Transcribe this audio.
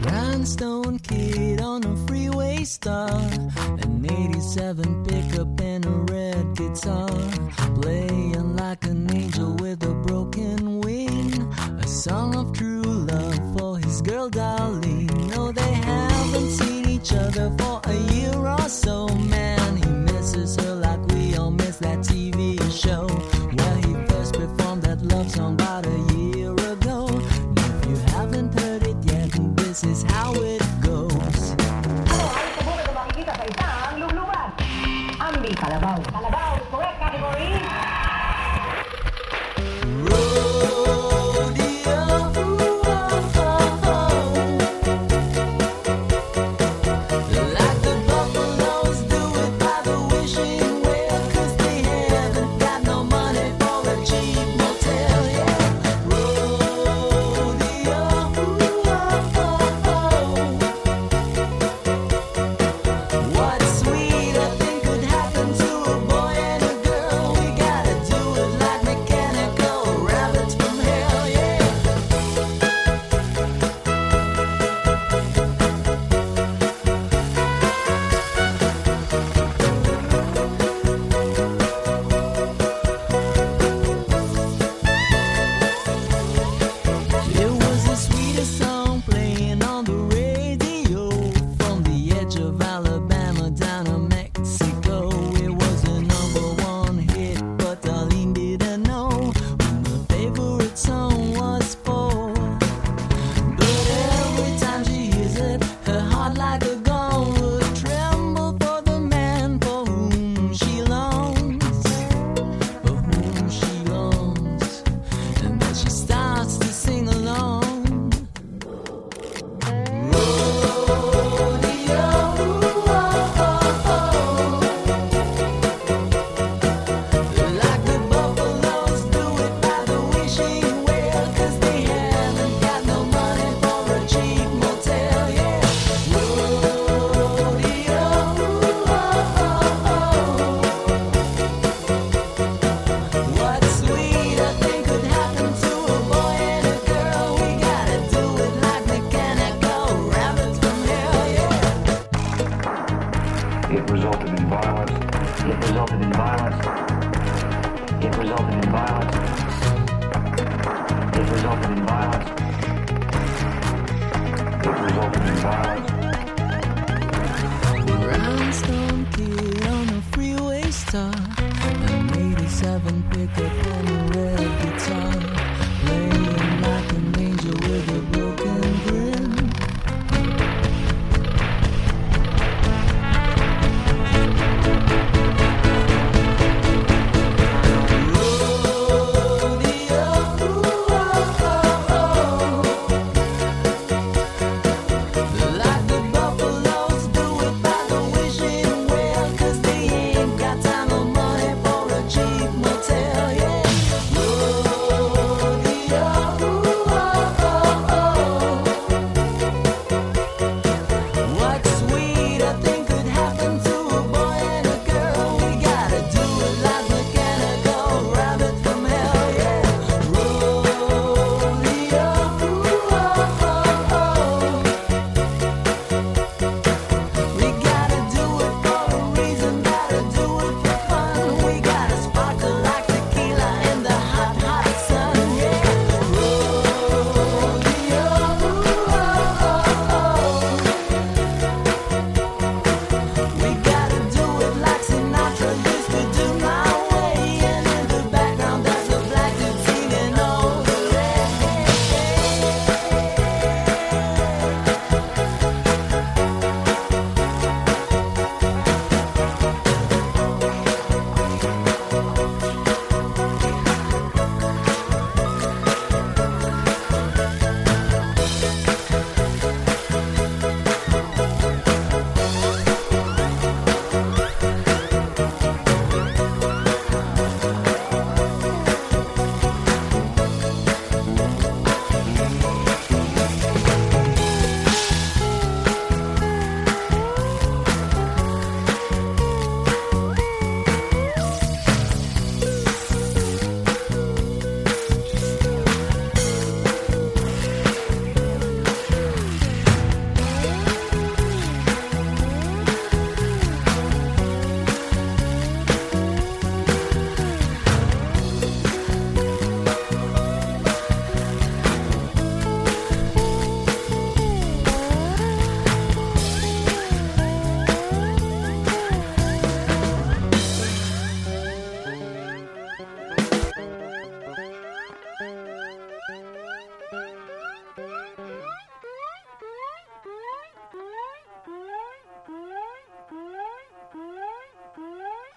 Rhinestone kid on a freeway star. An 87 pickup and a red guitar. Playing like an angel with a broken wing. A song of true love for his girl Darlene. No, they haven't seen each other for a year or so. Man, he misses her like we all miss that TV show. Where he first performed that love song about a Calabao. It resulted in violence. It resulted in violence. It resulted in violence. It resulted in violence. It resulted in violence. Rhinestone kid on a freeway star. An 87 pickup a red guitar.